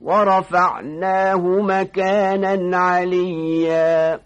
ورفعناه مكانا عليا.